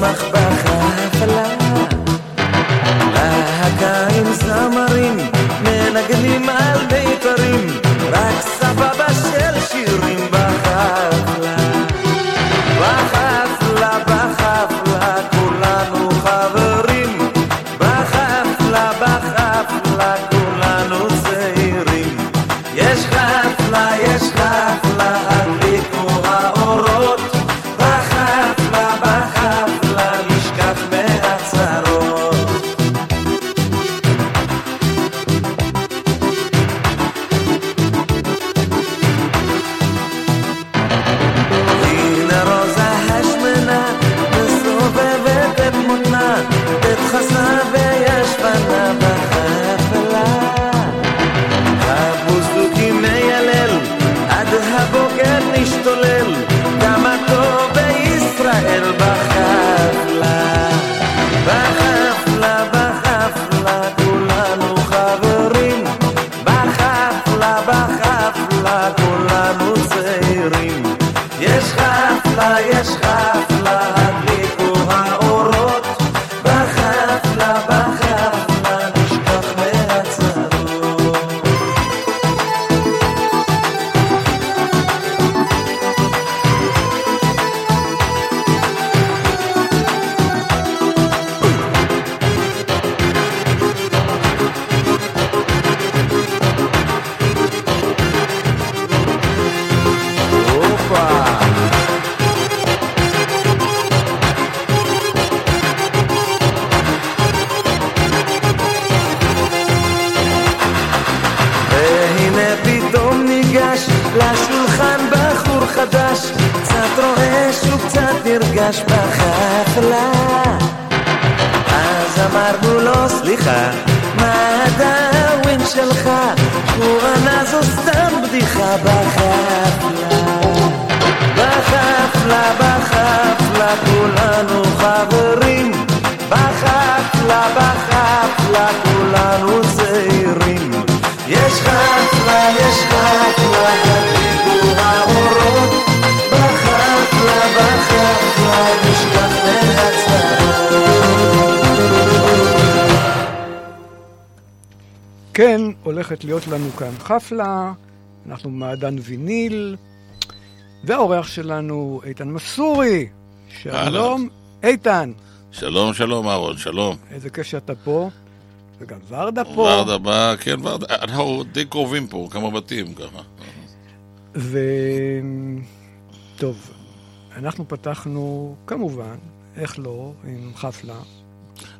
mach לו סליחה, מה הדאווין שלך? הוא ענה זו סתם בדיחה בחפלה. בחפלה, בחפלה, כולנו חברים. הולכת להיות לנו כאן חפלה, אנחנו מעדן ויניל, והאורח שלנו איתן מסורי. שלום, איתן. שלום, שלום, אהרון, שלום. איזה כיף שאתה פה. וגם ורדה פה. ורדה בא, כן, ורדה, אנחנו די קרובים פה, כמה בתים ככה. ו... טוב, אנחנו פתחנו, כמובן, איך לא, עם חפלה.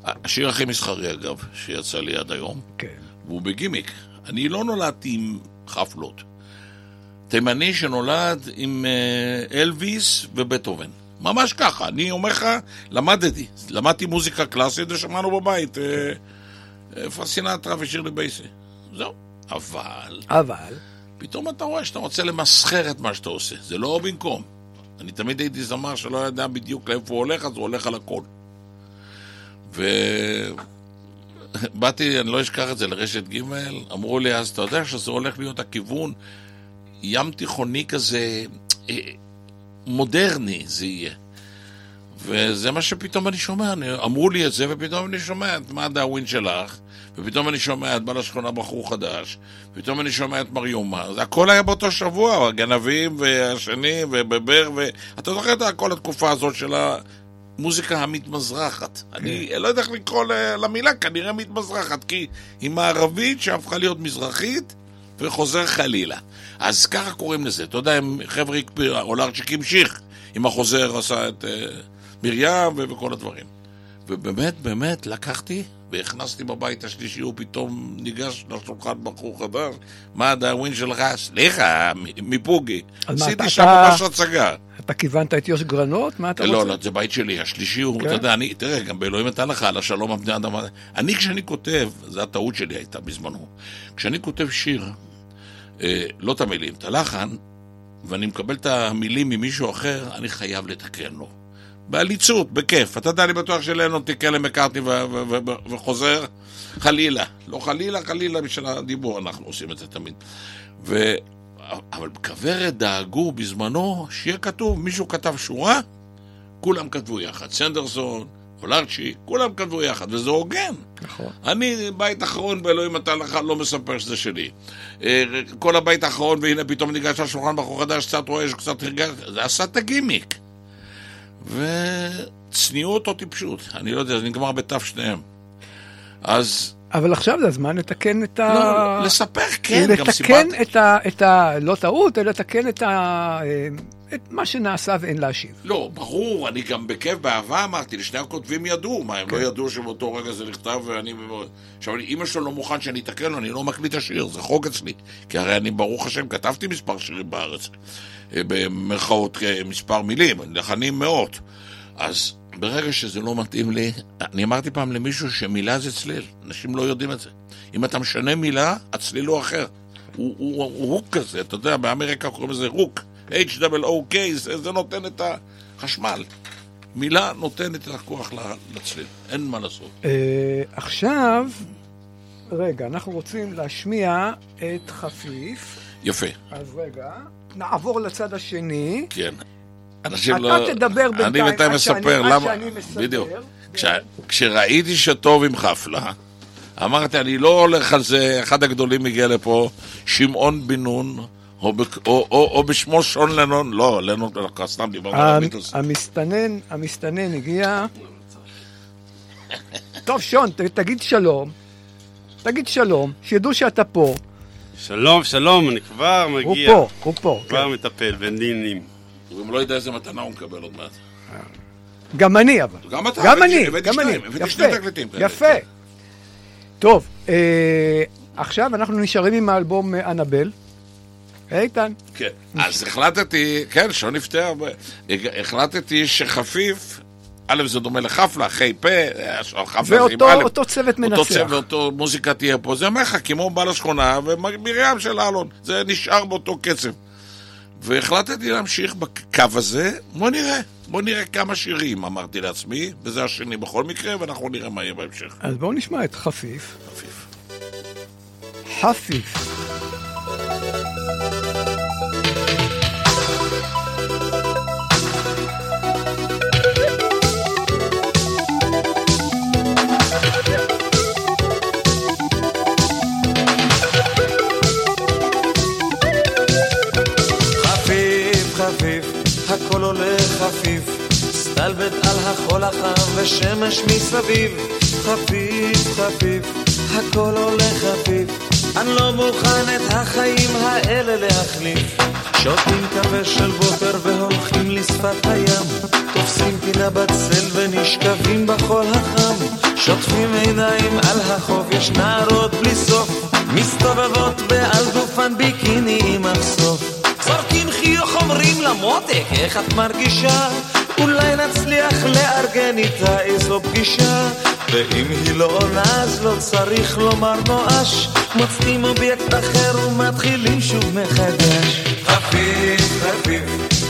השיר הכי מסחרי, אגב, שיצא לי עד היום, כן. והוא בגימיק. אני לא נולדתי עם חפלות. תימני שנולד עם אה, אלוויס ובטהובן. ממש ככה, אני אומר לך, למדתי. למדתי מוזיקה קלאסית ושמענו בבית אה, אה, פרסינטרה ושירלי בייסי. זהו. אבל, אבל, פתאום אתה רואה שאתה רוצה למסחר את מה שאתה עושה. זה לא במקום. אני תמיד הייתי זמר שלא ידע בדיוק לאיפה הוא הולך, אז הוא הולך על הכל. ובאתי, אני לא אשכח את זה, לרשת ג', אמרו לי, אז אתה יודע שזה הולך להיות הכיוון ים תיכוני כזה, אה, מודרני זה יהיה. וזה מה שפתאום אני שומע, אני, אמרו לי את זה, ופתאום אני שומע את מה דאווין שלך, ופתאום אני שומע את בא לשכונה בחור חדש, ופתאום אני שומע את מריומה, זה הכל היה באותו שבוע, הגנבים והשני, ובבר, ואתה זוכר את כל התקופה הזאת של המוזיקה המתמזרחת. אני לא יודע איך לקרוא למילה, כנראה מתמזרחת, כי היא מערבית שהפכה להיות מזרחית, וחוזר חלילה. אז ככה קוראים לזה, אתה יודע, הם חבר'ה הקפיאו, אולרצ'יק המשיך עם החוזר, עשה את אה, מרים וכל הדברים. ובאמת, באמת, לקחתי והכנסתי בבית השלישי, הוא פתאום ניגש לשולחן בחור חדש, מה הדאווין שלך? סליחה, מפוגי. עשיתי אתה- שם אתה- ממש הצגה. אתה כיוונת את יוש גרנות? מה אתה לא, רוצה? לא, זה בית שלי, השלישי הוא, כן. אתה יודע, אני, תראה, גם באלוהים נתן לך על השלום על בני אדם. אני, כשאני כותב, זו הטעות שלי הייתה בזמנו, כשאני כותב שיר, אה, לא את המילים, את הלחן, ואני מקבל את המילים ממישהו אחר, אני חייב לתקן לו. בעליצות, בכיף. אתה יודע, אני בטוח שלנון למקארטני ו- ו- וחוזר, חלילה. לא חלילה, חלילה בשביל הדיבור, אנחנו עושים את זה תמיד. ו... אבל בכוורת דאגו בזמנו שיהיה כתוב, מישהו כתב שורה, כולם כתבו יחד. סנדרסון, אולרצ'י, כולם כתבו יחד, וזה הוגן. נכון. אני, בית אחרון באלוהים נתן לך, לא מספר שזה שלי. אה, כל הבית האחרון, והנה פתאום ניגש לשולחן בחור חדש, קצת רואה שקצת הרגש, זה עשה את הגימיק. וצניעות או טיפשות, אני לא יודע, זה נגמר בתו שניהם. אז אבל עכשיו זה הזמן לתקן את ה... לא, לספר, כן, גם לתקן סיפרתי. את ה... את ה... לא טעות, אלא לתקן את ה... אה, את מה שנעשה ואין להשיב. לא, ברור, אני גם בכיף, באהבה אמרתי, לשני הכותבים ידעו, מה, הם לא ידעו שבאותו רגע זה נכתב ואני... עכשיו, אמא שלו לא מוכן שאני אתקן לו, אני לא מקליט השיר, זה חוק אצלי. כי הרי אני, ברוך השם, כתבתי מספר שירים בארץ, אה, במרכאות אה, מספר מילים, לחנים מאות. אז ברגע שזה לא מתאים לי, אני אמרתי פעם למישהו שמילה זה צליל, אנשים לא יודעים את זה. אם אתה משנה מילה, הצליל הוא אחר. הוא, הוא, הוא, הוא רוק כזה, אתה יודע, באמריקה קוראים לזה רוק. H-O-O-K, זה, זה נותן את החשמל. מילה נותנת את הכוח לצליל, אין מה לעשות. אה, עכשיו, רגע, אנחנו רוצים להשמיע את חפיף. יפה, אז רגע, נעבור לצד השני. כן. אנשים אתה לא... תדבר בינתיים אני בינתיים שאני- מספר למה... בדיוק. כן. כש... כשראיתי שטוב עם חפלה, אמרתי, אני לא הולך על זה, אחד הגדולים הגיע לפה, שמעון בן נון, או. או, או, או בשמו שון לנון, לא, לנון, לא, סתם דיברנו על הביטלס. המסתנן, המסתנן הגיע. טוב, שון, ת- תגיד שלום. תגיד שלום, שידעו שאתה פה. שלום, שלום, אני כבר הוא מגיע. פה, הוא פה. כן. כבר מטפל בדינים. הוא גם לא יודע איזה מתנה הוא מקבל עוד מעט. גם אני אבל. גם אתה, גם אני, גם אני. הבאתי שני תקליטים כאלה. יפה. טוב, אה, עכשיו אנחנו נשארים עם האלבום אה, אנבל. איתן, כן. אז החלטתי, כן, שון הפתיע, ב- החלטתי שחפיף, א', זה דומה לחפלה, חי פה, אה, חפלה עם א', אותו צוות מנצח. אותו צוות, אותו מוזיקה תהיה פה, זה אומר לך, כמו בעל השכונה ומרים של אלון, זה נשאר באותו קצב. והחלטתי להמשיך בקו הזה, בוא נראה, בוא נראה כמה שירים, אמרתי לעצמי, וזה השני בכל מקרה, ואנחנו נראה מה יהיה בהמשך. אז בואו נשמע את חפיף. חפיף. חפיף. חפיף, הכל עולה חפיף, סטלבט על החול החם ושמש מסביב. חפיף חפיף, הכל עולה חפיף, אני לא מוכן את החיים האלה להחליף. שותים קפה של בוקר והולכים לשפת הים. תופסים פינה בצל ונשכבים בחול החם. שוטפים עיניים על החוף יש נערות בלי סוף. מסתובבות בעל גופן ביקיני עם מחשוף זורקים חיוך אומרים למותק איך את מרגישה? אולי נצליח לארגן איתה איזו פגישה. ואם היא לא עונה אז לא צריך לומר נואש מוצאים אובייקט אחר ומתחילים שוב מחדש. חפיף חפיף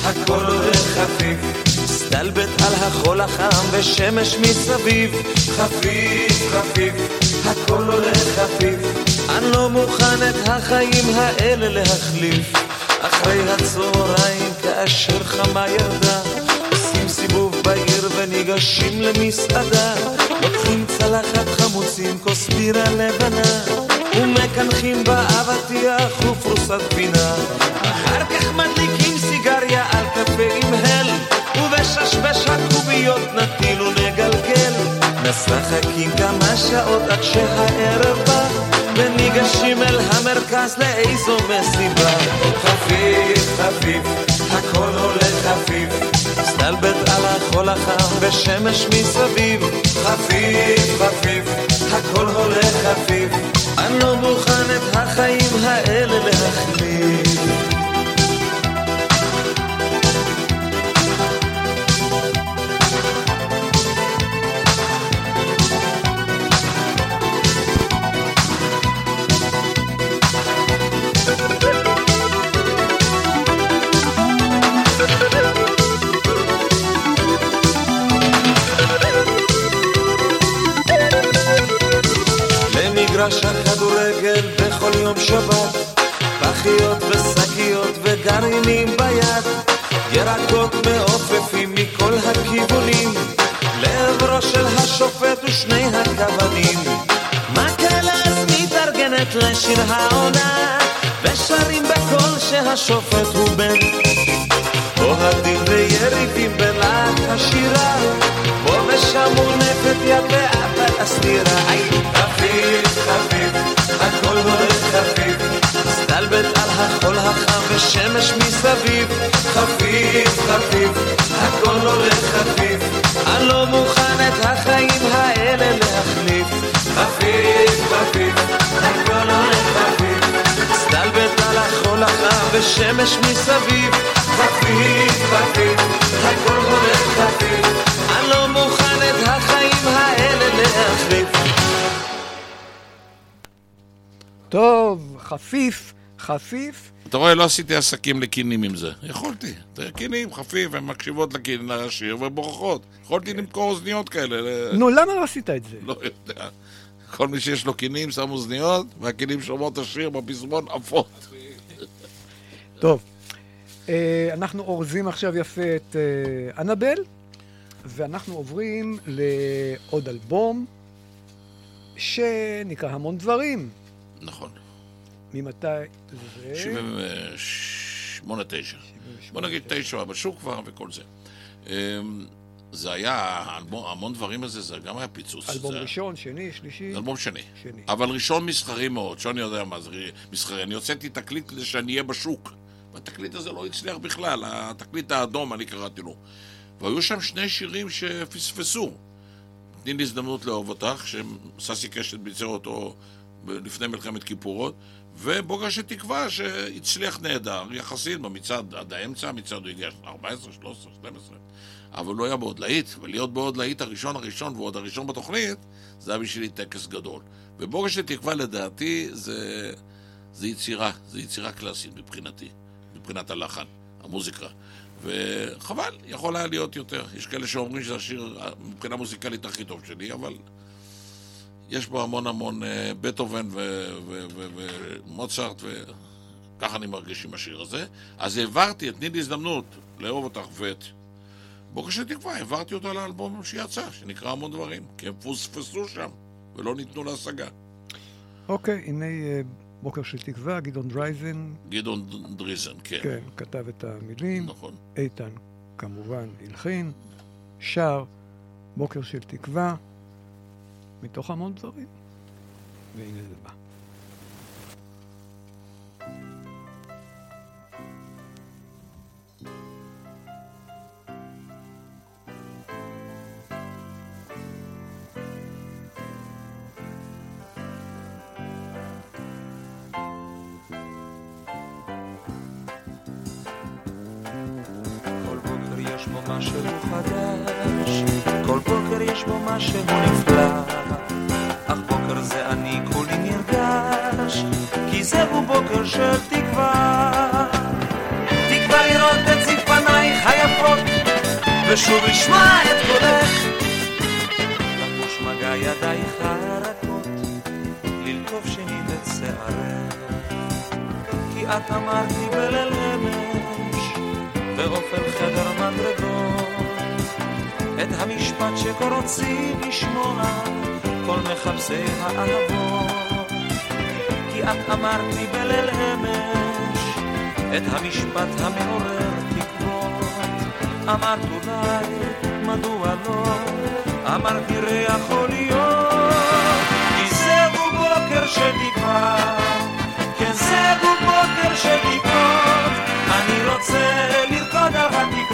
הכל הולך חפיף. מסתלבט על החול החם ושמש מסביב. חפיף חפיף הכל הולך חפיף. אני לא מוכן את החיים האלה להחליף אחרי הצהריים כאשר חמה ירדה עושים סיבוב בעיר וניגשים למסעדה. לוקחים צלחת חמוצים, כוס בירה לבנה ומקנחים באבטיח ופרוסת פינה אחר כך מדליקים סיגריה על קפה עם הל ובששבש הקוביות נטיל ונגלגל משחקים כמה שעות עד שהערב בא וניגשים אל המרכז לאיזו מסיבה. חפיף חפיף הכל הולך חפיף. מסתלבט על החול החם ושמש מסביב. חפיף חפיף הכל הולך חפיף. אני לא מוכן את החיים האלה להחליף יום שבת פחיות ושקיות וגרעינים ביד ירקות מעופפים מכל הכיוונים לעברו של השופט ושני הכוונים מקהלה אז מתארגנת לשיר העונה ושרים בקול שהשופט הוא בן. אוהדים ויריבים בלהט השירה פה ושם מונפת יד ואף הסתירה חפיף חפיף הכל הולך חפיף מסתלבט על החול החם ושמש מסביב. חפיף חפיף הכל הולך חפיף אני לא מוכן את החיים האלה להחליף. חפיף חפיף הכל הולך חפיף מסתלבט על החול החם ושמש מסביב. חפיף חפיף הכל הולך חפיף טוב, חפיף, חפיף. אתה רואה, לא עשיתי עסקים לקינים עם זה. יכולתי. קינים, חפיף, הן מקשיבות לקין, לשיר ובורחות. יכולתי למכור אוזניות כאלה. נו, למה לא עשית את זה? לא יודע. כל מי שיש לו קינים שם אוזניות, והקינים שומעות את השיר בפזמון עפות. טוב, אה, אנחנו אורזים עכשיו יפה את אה, אנבל, ואנחנו עוברים לעוד אלבום שנקרא המון דברים. נכון. ממתי זה? 78, 9. בוא נגיד תשע בשוק כבר וכל זה. אמ, זה היה, אלבום, המון דברים הזה, זה גם היה פיצוץ. אלבום זה- ראשון, שני, שלישי. אלבום שני. שני. אבל ראשון מסחרי מאוד, שאני יודע מה זה מסחרי. אני הוצאתי תקליט כדי שאני אהיה בשוק. והתקליט הזה לא הצליח בכלל, התקליט האדום, אני קראתי לו. והיו שם שני שירים שפספסו. תני לי הזדמנות לאהוב אותך, שססי קשת ביצר אותו לפני מלחמת כיפורות, ובוגר של תקווה שהצליח נהדר, יחסית במצעד עד האמצע, המצעד הוא הגיע 14, 13, 12, אבל לא היה בעוד להיט, ולהיות בעוד להיט הראשון הראשון ועוד הראשון בתוכנית, זה היה בשבילי טקס גדול. ובוגר של תקווה לדעתי זה, זה יצירה, זה יצירה קלאסית מבחינתי, מבחינת הלחן, המוזיקה. וחבל, יכול היה להיות יותר. יש כאלה שאומרים שזה השיר מבחינה מוזיקלית הכי טוב שלי, אבל יש בו המון המון אה, בטהובן ו- ו- ו- ומוצרט, וככה אני מרגיש עם השיר הזה. אז העברתי, תני לי הזדמנות לאהוב אותך ואת בוקר של תקווה, העברתי אותו לאלבום שיצא, שנקרא המון דברים, כי הם פוספסו שם, ולא ניתנו להשגה. אוקיי, הנה אה, בוקר של תקווה, גדעון דרייזן, גדעון דריזן, כן. כן, כתב את המילים, נכון. איתן כמובן הלחין, שר, בוקר של תקווה, מתוך המון דברים. והנה זה בא. כי את אמרת לי בליל אמש, את המשפט המעורר תקוות. אמרת אולי, מדוע לא? אמרתי ראה יכול להיות, כי זהו בוקר תקווה. כן זהו בוקר תקוות, אני רוצה לרקוד על התקרה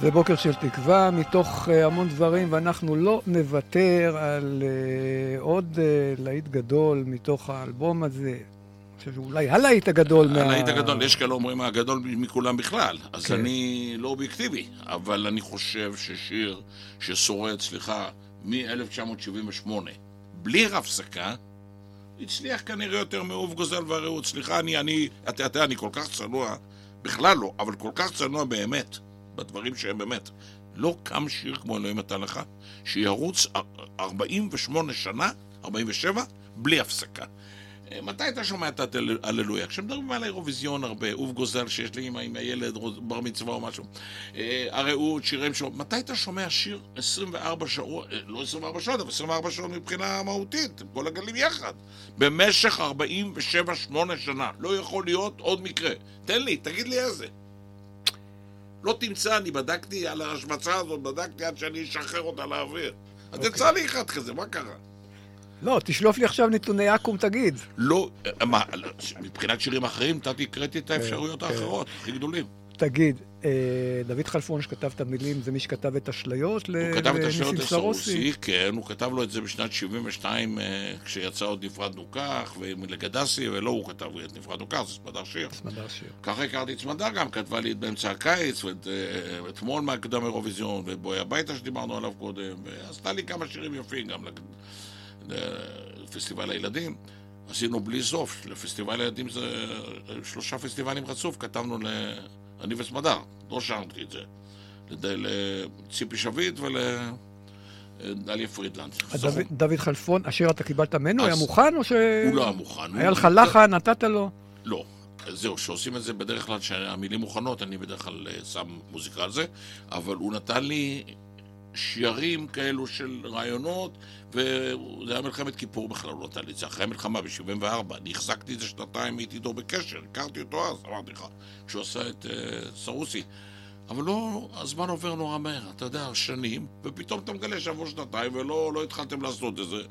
זה בוקר של תקווה מתוך uh, המון דברים, ואנחנו לא נוותר על uh, עוד uh, להיט גדול מתוך האלבום הזה. אני חושב שאולי הלהיט הגדול מה... הלהיט הגדול, יש כאלה אומרים הגדול מכולם בכלל, אז כן. אני לא אובייקטיבי, אבל אני חושב ששיר ששורד, סליחה, מ-1978, בלי הפסקה, הצליח כנראה יותר מאהוב גוזל והרעות. סליחה, אני, אני, אתה יודע, אני כל כך צנוע, בכלל לא, אבל כל כך צנוע באמת, בדברים שהם באמת. לא קם שיר כמו אלוהים נתן לך, שירוץ אר- 48 שנה, 47, בלי הפסקה. אה, מתי אתה שומע את הללויה? כשמדברים על האירוויזיון הרבה, אוף גוזל שיש לי אמא עם הילד, בר מצווה או משהו. אה, הרעות, שירים שעות. מתי אתה שומע שיר 24 שעות, אה, לא 24 שעות, אבל 24 שעות מבחינה מהותית, כל הגלים יחד. במשך 47-8 שנה. לא יכול להיות עוד מקרה. תן לי, תגיד לי איזה. לא תמצא, אני בדקתי על ההשמצה הזאת, בדקתי עד שאני אשחרר אותה לאוויר. אז יצא לי אחד כזה, מה קרה? לא, תשלוף לי עכשיו נתוני אקו"ם, תגיד. לא, אה, מה, לא, מבחינת שירים אחרים, נתתי, הקראתי את האפשרויות כן. האחרות, הכי גדולים. תגיד, אה, דוד חלפון שכתב את המילים, זה מי שכתב את אשליות הוא כתב את לניסים סרוסי? לסרוסי, כן, הוא כתב לו את זה בשנת 72, אה, כשיצא עוד נפרדנו כך, ולגדסי, ולא הוא כתב את נפרדנו כך, זה סמדר שיר. סמדר שיר. ככה הכרתי את סמדר גם, כתבה לי את באמצע הקיץ, ואת אה, מהקדם אירוויזיון, ואת בואי הביתה שדיברנו עליו קודם, ועשתה לי כמה שירים יפים גם לפסטיבל הילדים. עשינו בלי סוף, לפסטיבל הילדים זה שלושה פסטיבלים רצוף, כתבנו ל... אני וסמדר, לא שרתי את זה. לציפי שביט ולדליה פרידלנד. אז זכו. דוד- חלפון, השיר אתה קיבלת ממנו? היה מוכן או ש... הוא לא היה מוכן. היה לך לחן, נתת לו? לא. זהו, שעושים את זה בדרך כלל, שהמילים מוכנות, אני בדרך כלל אה, שם מוזיקה על זה, אבל הוא נתן לי שיירים כאלו של רעיונות, וזה היה מלחמת כיפור בכלל, הוא נתן לי את זה אחרי המלחמה ב-74. אני החזקתי את זה שנתיים, הייתי איתו בקשר, הכרתי אותו אז, אמרתי לך, כשהוא עשה את uh, סרוסי. אבל לא, הזמן עובר נורא מהר, אתה יודע, שנים, ופתאום אתה מגלה שעבור שנתיים ולא לא התחלתם לעשות את זה.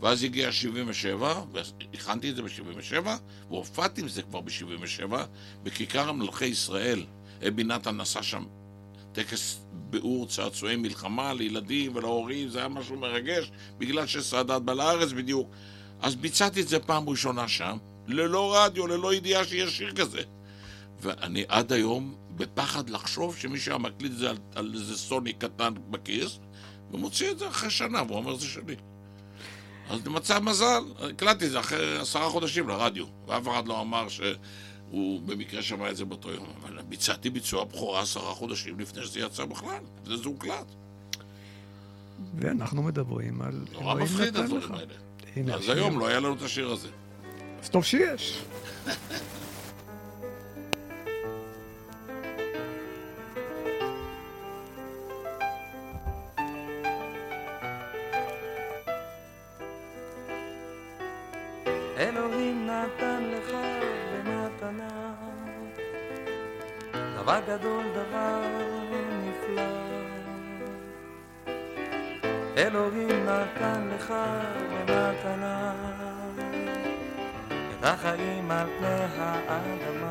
ואז הגיע 77, והכנתי את זה ב-77, והופעתי עם זה כבר ב-77, בכיכר מלכי ישראל. אבי נתן שם טקס ביאור צעצועי מלחמה לילדים ולהורים, זה היה משהו מרגש, בגלל שסאדאת בא לארץ בדיוק. אז ביצעתי את זה פעם ראשונה שם, ללא רדיו, ללא ידיעה שיש שיר כזה. ואני עד היום בפחד לחשוב שמישהו היה מקליט את זה על, על איזה סוני קטן בכיס, ומוציא את זה אחרי שנה, והוא אומר זה שלי. אז במצב מזל, הקלטתי את זה אחרי עשרה חודשים לרדיו, ואף אחד לא אמר שהוא במקרה שמע את זה באותו יום, אבל ביצעתי ביצוע בכורה עשרה חודשים לפני שזה יצא בכלל, וזה הוקלט. ואנחנו מדברים על... נורא מפחיד הדברים האלה. הנה אז. היום לא היה לנו את השיר הזה. אז טוב שיש. אלוהים נתן לך במתנה דבר גדול, דבר נפלא. אלוהים נתן לך במתנה את החיים על פני האדמה.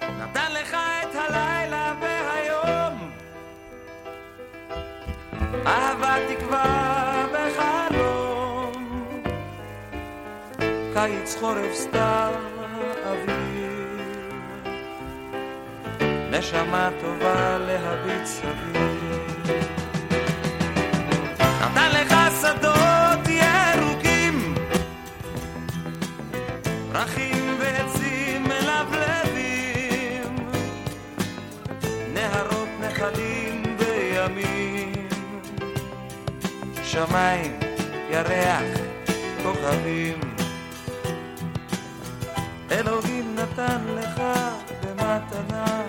נתן לך את הלילה והיום אהבה תקווה בחלום קיץ חורף סתיו נשמה טובה להביט סביב נתן לך שדות ירוקים פרחים ועצים מלבלבים נהרות נחלים בימים שמיים, ירח, כוכבים. אלוהים נתן לך במתנה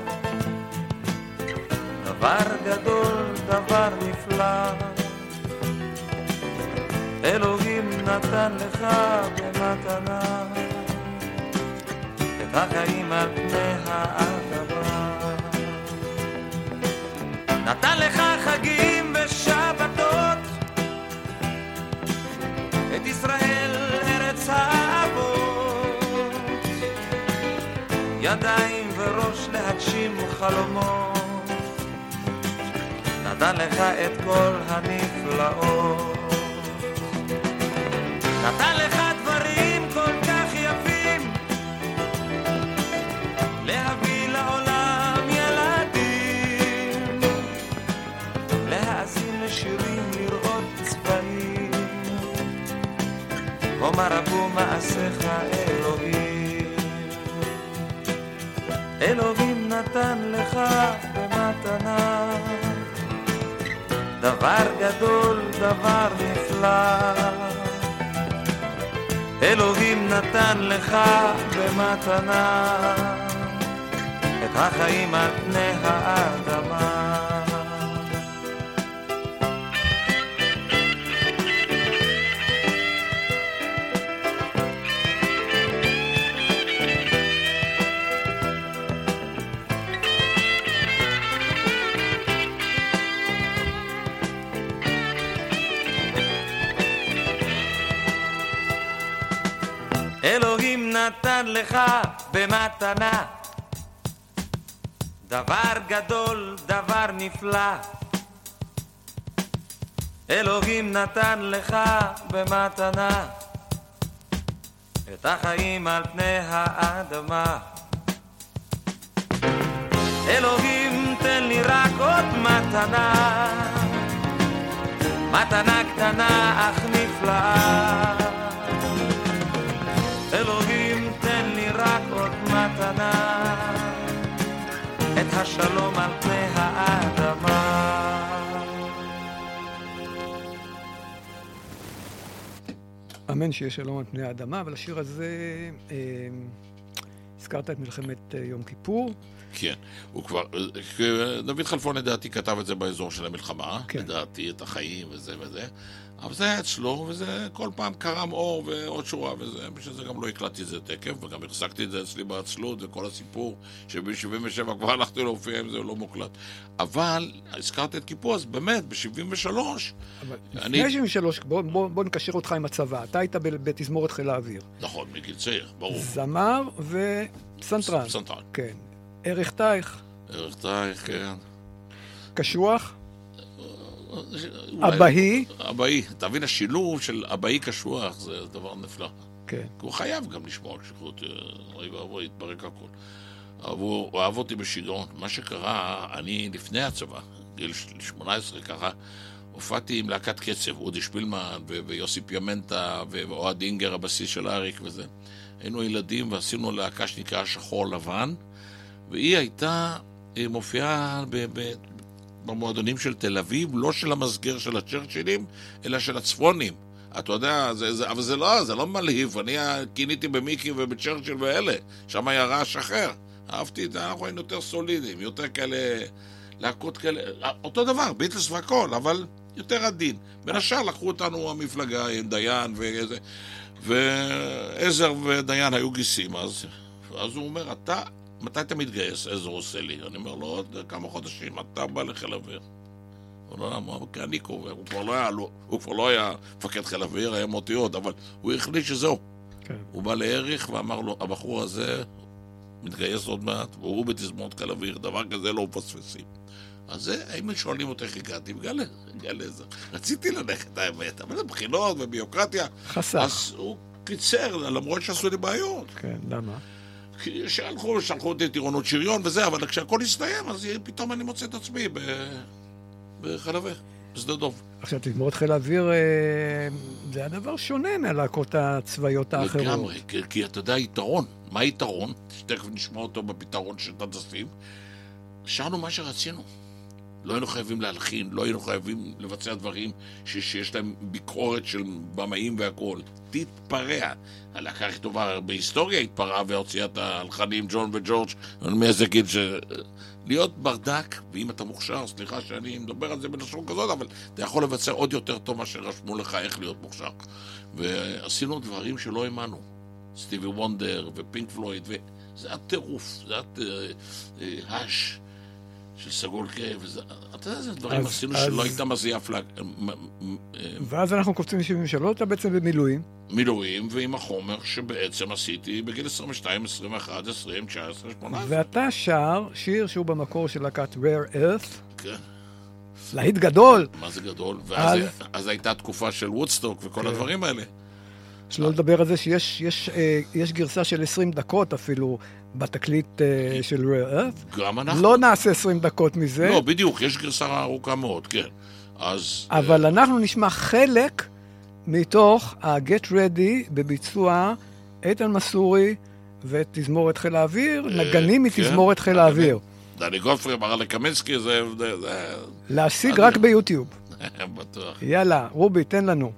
דבר גדול, דבר נפלא. אלוהים נתן לך במתנה את החיים על פני האדמה. נתן לך חגים ושבתות את ישראל ארץ האבות ידיים וראש להגשים חלומות נתן לך את כל הנפלאות. נתן לך דברים כל כך יפים. להביא לעולם ילדים. להאזין לשירים לראות צבעים. אומר רבו מעשיך דבר נפלא. אלוהים נתן לך במתנה את החיים על פני האדמה נתן לך במתנה דבר גדול, דבר נפלא. אלוהים נתן לך במתנה את החיים על פני האדמה. אלוהים תן לי רק עוד מתנה, מתנה קטנה אך נפלאה. השלום על פני האדמה. אמן שיהיה שלום על פני האדמה, אבל השיר הזה, אה, הזכרת את מלחמת אה, יום כיפור. כן, הוא כבר, דוד חלפון לדעתי כתב את זה באזור של המלחמה, כן. לדעתי, את החיים וזה וזה, אבל זה היה אצלו, וזה כל פעם קרם אור ועוד שורה וזה, בשביל זה גם לא הקלטתי את זה תקף, וגם החזקתי את זה אצלי בעצלות, וכל הסיפור, שב-77 כבר הלכתי להופיע עם זה, הוא לא מוקלט. אבל, הזכרת את כיפור, אז באמת, ב-73, אבל אני- לפני 73, בוא, בוא, בוא נקשר אותך עם הצבא. אתה היית בתזמורת חיל האוויר. נכון, מגיל צעיר, ברור. זמר ופסנתרן. פסנתרן. כן. ערך תייך, ערך תייך, כן. קשוח, אבהי. אבאי. תבין, השילוב של אבאי קשוח זה דבר נפלא. כן. הוא חייב גם לשמוע קשיחות, אה, אוי ואבוי, יתברק הכל. הוא אהב אותי בשיגעון. מה שקרה, אני לפני הצבא, גיל 18 ככה, הופעתי עם להקת קצב, אודי שפילמן ויוסי פיאמנטה ואוהד אינגר, הבסיס של אריק וזה. היינו ילדים ועשינו להקה שנקרא שחור לבן, והיא הייתה אה, מופיעה במועדונים של תל אביב, לא של המסגר של הצ'רצ'ילים, אלא של הצפונים. אתה יודע, זה, זה, אבל זה לא, זה לא מלהיב, אני קיניתי במיקי ובצ'רצ'יל ואלה, שם היה רעש אחר. אהבתי את זה, אנחנו היינו יותר סולידיים, יותר כאלה, להקות כאלה, אותו דבר, ביטלס והכל, אבל יותר עדין. בין השאר לקחו אותנו המפלגה עם דיין ואיזה, ועזר ודיין היו גיסים אז, אז הוא אומר, אתה, מתי אתה מתגייס? עזר עושה לי. אני אומר לו, עוד כמה חודשים, אתה בא לחיל האוויר. הוא לא אמר, כי אני קובע, הוא כבר לא היה, הוא כבר לא היה מפקד חיל האוויר, היה מוטי עוד, אבל הוא החליט שזהו. כן. הוא בא לערך ואמר לו, הבחור הזה מתגייס עוד מעט, והוא בתזמורת חיל האוויר, דבר כזה לא מפספסים. אז זה, אם שואלים אותי איך הגעתי, בגלל בגלל איזה... רציתי ללכת, האמת, אבל זה בחינות וביוקרטיה. חסך. אז הוא קיצר, למרות שעשו לי בעיות. כן, למה? שהלכו, שלחו אותי טירונות שריון וזה, אבל כשהכל הסתיים, אז פתאום אני מוצא את עצמי ב... האוויר, בשדה דב. עכשיו, תזמורת חיל האוויר אה, זה היה דבר שונה מהלהקות הצבאיות האחרות. לגמרי, כי, כי אתה יודע, יתרון. מה היתרון? שתכף נשמע אותו בפתרון של תדסים. שרנו מה שרצינו. לא היינו חייבים להלחין, לא היינו חייבים לבצע דברים ש- שיש להם ביקורת של במאים והכול. תתפרע. הלהקה הכי טובה בהיסטוריה התפרעה והוציאה את ההלחנים, ג'ון וג'ורג', מאיזה גיל ש... להיות ברדק, ואם אתה מוכשר, סליחה שאני מדבר על זה בלשון כזאת, אבל אתה יכול לבצע עוד יותר טוב מאשר רשמו לך איך להיות מוכשר. ועשינו דברים שלא האמנו. סטיבי וונדר ופינק פלויד, וזה היה טירוף, זה היה אה, אה, האש של סגול כאב, וזה- אתה יודע איזה דברים אז- עשינו אז- שלא הייתה מזיעה פלאג, אה, ואז אנחנו קופצים ל-73, אתה בעצם במילואים. מילואים ועם החומר שבעצם עשיתי בגיל 22, 21, 20, 19, 18. ואתה שר שיר שהוא במקור של להקת Rare Earth, כן, להיט גדול, מה זה גדול, ואז אז- אז הייתה תקופה של וודסטוק וכל כן. הדברים האלה. שלא לדבר על זה שיש יש, אה, יש גרסה של 20 דקות אפילו בתקליט אה, של Rare Earth. גם אנחנו. לא נעשה 20 דקות מזה, לא, בדיוק, יש גרסה ארוכה מאוד, כן. אז... אבל אנחנו נשמע חלק מתוך ה-Get Ready בביצוע איתן מסורי ותזמורת חיל האוויר, אה, נגנים כן, מתזמורת חיל. האוויר. דני גופרי, ברלה קמינסקי, זה... להשיג רק ביוטיוב. בטוח. יאללה, רובי, תן לנו.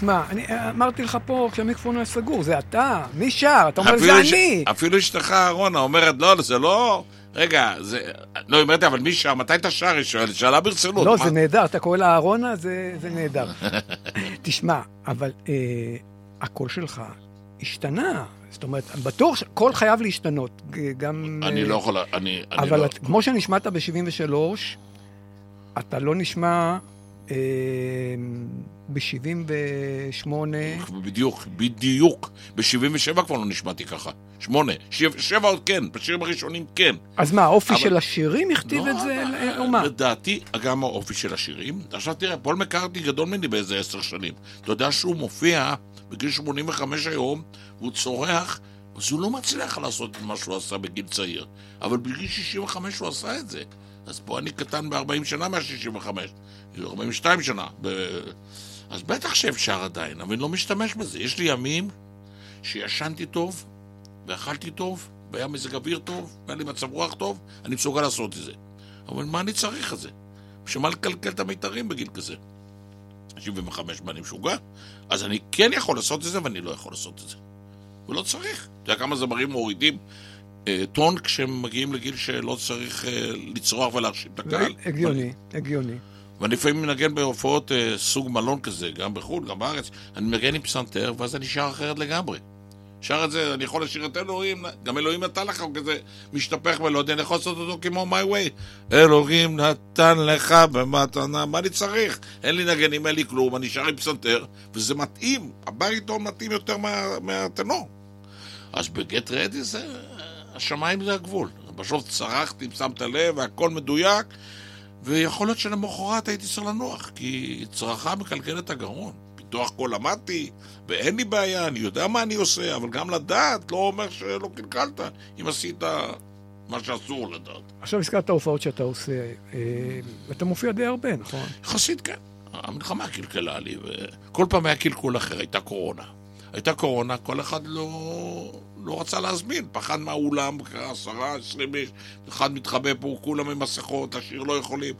תשמע, אני אה, אמרתי לך פה כשהמיקרופון היה סגור, זה אתה, מי שר? אתה אומר, זה ש- אני. אפילו אשתך אהרונה אומרת, לא, זה לא... רגע, זה... לא, היא אומרת, אבל מי שר? מתי אתה שר? היא שואלת, שאלה ברצינות. לא, מה- זה נהדר, אתה קורא לה אהרונה, זה זה נהדר. תשמע, אבל אה, הקול שלך השתנה. זאת אומרת, בטוח שקול חייב להשתנות, גם... אני אה, לא יכול... אני אני אבל לא... את, כמו שנשמעת ב-73, אתה לא נשמע ב-78, בדיוק, בדיוק. ב-77 כבר לא נשמעתי ככה. שמונה. שבע, שבע עוד כן, בשירים הראשונים כן. אז מה, האופי אבל- של השירים הכתיב לא, את זה, או מה? לדעתי, גם האופי של השירים. עכשיו תראה, פול מקארטי גדול ממני באיזה עשר שנים. אתה יודע שהוא מופיע בגיל 85 היום, והוא צורח, אז הוא לא מצליח לעשות את מה שהוא עשה בגיל צעיר. אבל בגיל 65 הוא עשה את זה. אז פה אני קטן ב-40 שנה מה-65. 42 שנה. ב... אז בטח שאפשר עדיין, אבל אני לא משתמש בזה. יש לי ימים שישנתי טוב, ואכלתי טוב, והיה מזג אוויר טוב, והיה לי מצב רוח טוב, אני מסוגל לעשות את זה. אבל מה אני צריך את זה? בשביל מה לקלקל את המיתרים בגיל כזה? 75 מה אני משוגע? אז אני כן יכול לעשות את זה, ואני לא יכול לעשות את זה. ולא צריך. אתה יודע כמה זמרים מורידים טון כשהם מגיעים לגיל שלא צריך אה, לצרוח ולהרשים את הקהל? הגיוני, הגיוני. ואני לפעמים מנגן בהופעות אה, סוג מלון כזה, גם בחו"ל, גם בארץ. אני מנגן עם פסנתר, ואז אני שר אחרת לגמרי. שר את זה, אני יכול לשיר את אלוהים, גם אלוהים נתן לך, הוא כזה משתפך ולא יודע, אני יכול לעשות אותו כמו my way. אלוהים נתן לך במתנה, מה אני צריך? אין לי נגנים, אין לי כלום, אני שר עם פסנתר, וזה מתאים, הבריטון מתאים יותר מה, מהטנור. אז בגט רדי זה, השמיים זה הגבול. בסוף צרחתי, אם שמת לב, והכל מדויק, ויכול להיות שלמחרת הייתי צריך לנוח, כי צרחה מקלקלת את הגרון. פיתוח קול למדתי, ואין לי בעיה, אני יודע מה אני עושה, אבל גם לדעת לא אומר שלא קלקלת, אם עשית מה שאסור לדעת. עכשיו הזכרת הופעות שאתה עושה, אה, אתה מופיע די הרבה, נכון? יחסית כן. המלחמה קלקלה לי, וכל פעם היה קלקול אחר, הייתה קורונה. הייתה קורונה, כל אחד לא, לא רצה להזמין, פחד מהאולם, עשרה, עשרים איש, אחד מתחבא פה, כולם עם מסכות, השיר לא יכולים.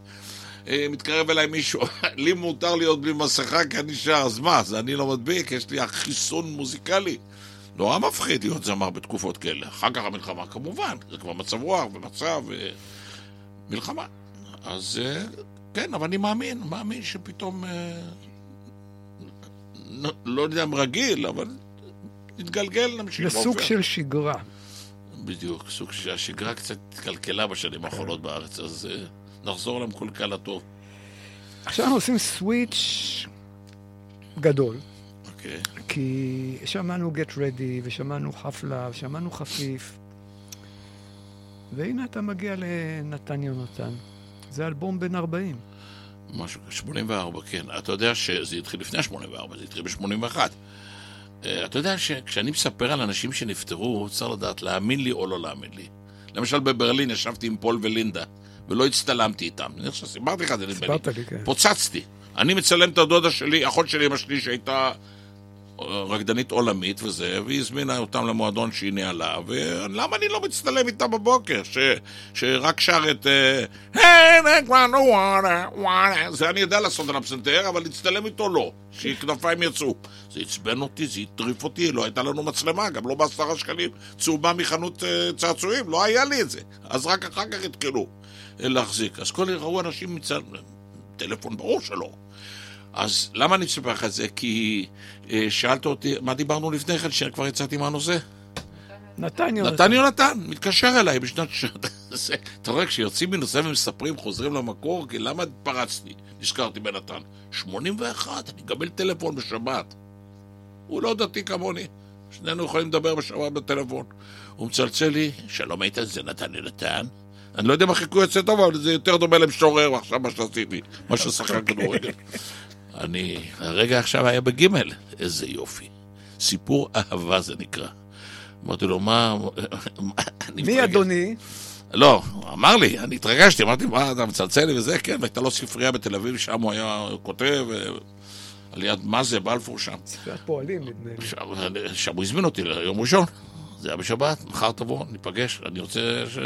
אה, מתקרב אליי מישהו, לי מותר להיות בלי מסכה כי אני שר, אז מה, זה אני לא מדביק, יש לי חיסון מוזיקלי. נורא מפחיד להיות זמר בתקופות כאלה. אחר כך המלחמה כמובן, זה כבר מצב רוח ומצב... אה, מלחמה. אז אה, כן, אבל אני מאמין, מאמין שפתאום... לא- לא יודע אם רגיל, אבל נתגלגל, נמשיך זה סוג באופן. של שגרה. בדיוק, סוג של השגרה קצת התקלקלה בשנים האחרונות בארץ, אז אה, נחזור למקולקל הטוב. עכשיו אנחנו עושים סוויץ' גדול, אוקיי. כי שמענו Get Ready, ושמענו חפלה, ושמענו חפיף, והנה אתה מגיע לנתן יונתן. זה אלבום בן 40. משהו, 84, כן. אתה יודע שזה התחיל לפני 84, זה התחיל ב-81. אה, אתה יודע שכשאני מספר על אנשים שנפטרו, צריך לדעת להאמין לי או לא להאמין לי. למשל בברלין ישבתי עם פול ולינדה, ולא הצטלמתי איתם. אני חושב שסיפרתי לך את זה, נדמה סיפרת לי, כן. פוצצתי. אני מצלם את הדודה שלי, אחות שלי, אמא שלי, שהייתה רקדנית עולמית וזה, והיא הזמינה אותם למועדון שהיא ניהלה, ולמה אני לא מצטלם איתה בבוקר? ש... שרק שר את... אה. זה אני יודע לעשות על הפסנתר, אבל להצטלם איתו לא, שכנפיים יצאו. זה עצבן אותי, זה הטריף אותי, לא הייתה לנו מצלמה, גם לא בעשרה שקלים צהובה מחנות אה, צעצועים, לא היה לי את זה. אז רק אחר כך התחילו אה, להחזיק. אז כל ראו אנשים מצל... טלפון, ברור שלא. אז למה אני מספר לך את זה? כי אה, שאלת אותי, מה דיברנו לפני כן, שכבר יצאתי מהנושא? נתן יונתן. נתן יונתן מתקשר אליי בשנת... אתה רואה, כשיוצאים מנושא ומספרים, חוזרים למקור, כי למה פרצתי? נזכרתי בנתן. 81, אני מקבל טלפון בשבת. הוא לא דתי כמוני. שנינו יכולים לדבר בשבת בטלפון. הוא מצלצל לי, שלום איתן, זה נתן יונתן. אני לא יודע אם החיקוי יוצא טוב, אבל זה יותר דומה למשורר עכשיו מה שעשיתי, מה ששחקן כדורגל. אני, הרגע עכשיו היה בגימל, איזה יופי. סיפור אהבה זה נקרא. אמרתי לו, מה... אני מי מתרגש." אדוני? לא, הוא אמר לי, אני התרגשתי, אמרתי, מה, אתה מצלצל לי וזה? כן, והייתה לו ספרייה בתל אביב, שם הוא היה כותב, אה, על יד מה זה, בלפור שם. ספריית פועלים, נדמה לי. שם הוא הזמין אותי ליום ראשון, זה היה בשבת, מחר תבוא, ניפגש, אני רוצה ש...